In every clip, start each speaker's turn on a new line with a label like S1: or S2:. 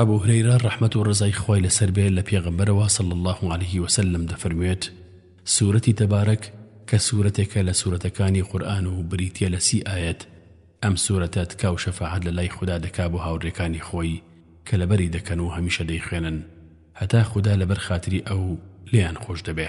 S1: ئەبو هرەیرە ڕەحمەت و ڕەزای خوای لەسەر بێ لە پێغەمبەرەوە صلی اللە علیە وسلم دەفەرموێت، سورەتی تبارک کە سورەتێکە لە سورەتەکانی قورئان و بریتیە لە سی ئایەت، ئەم سورەتە تکا و شەفاعەت لە لای خودا دەکا بۆ هاوڕێکانی خۆی کە لەبەری دەکەن و هەمیشە دەیخوێنن هەتا خودا لەبەر خاتری ئەو لێیان خۆش دەبێ.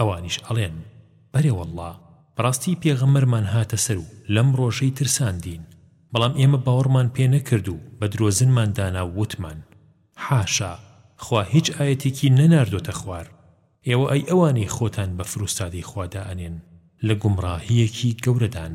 S2: ئەوانیش ئەڵێن، بەرێ
S3: وەڵڵا،
S2: بەڕاستی
S1: پێغەمبەرمان هاتە سەر و لەم ڕۆژەی ترساندین، بەڵام ئێمە باوەڕمان پێ نەکرد و بە درۆزنمان دانا و وتمان، حاشا، خوا هیچ ئایەتێکی نەناردۆتە خوار، ئێوە ئەی ئەوانەی خۆتان بە فروستادەی خوا دائەنێن، لە گومڕاهییەکی گەورەدان.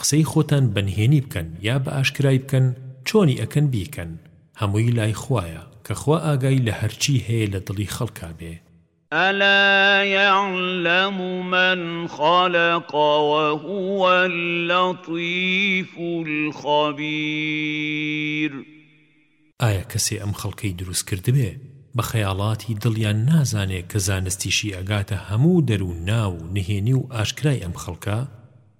S1: قسەی خۆتان بەنهێنی بکەن یا بەئاشکرای بکەن چۆنی ئەکەن بیکەن هەمووی لای خوایە کە خوا ئاگای لە هەرچی هەیە لە دڵی خەڵکا بێ.
S4: ألا يعلم من خلق وهو اللطيف الخبير.
S1: ئایا کەسێ ئەم خەڵکەی دروست کردبێ بە خەیاڵاتی دڵیان نازانێ کە زانستیشی ئەگاتە هەموو دەر و ناو و نهێنی و ئاشکرای ئەم خەڵکە؟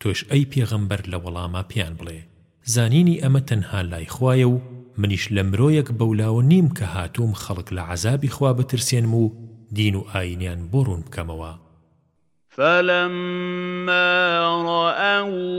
S2: تۆش ئەی پێغەمبەر لە وەڵاما پێیان بڵێ، زانینی ئەمە تەنها لای خوایە و منیش لە مرۆیەک بەولاوە نیم کە هاتووم خەڵک لە عەزابی خوا بترسێنم و دین و ئایینیان بۆ ڕوون بکەمەوە.
S1: فَلَمَّا رَأَوْهُ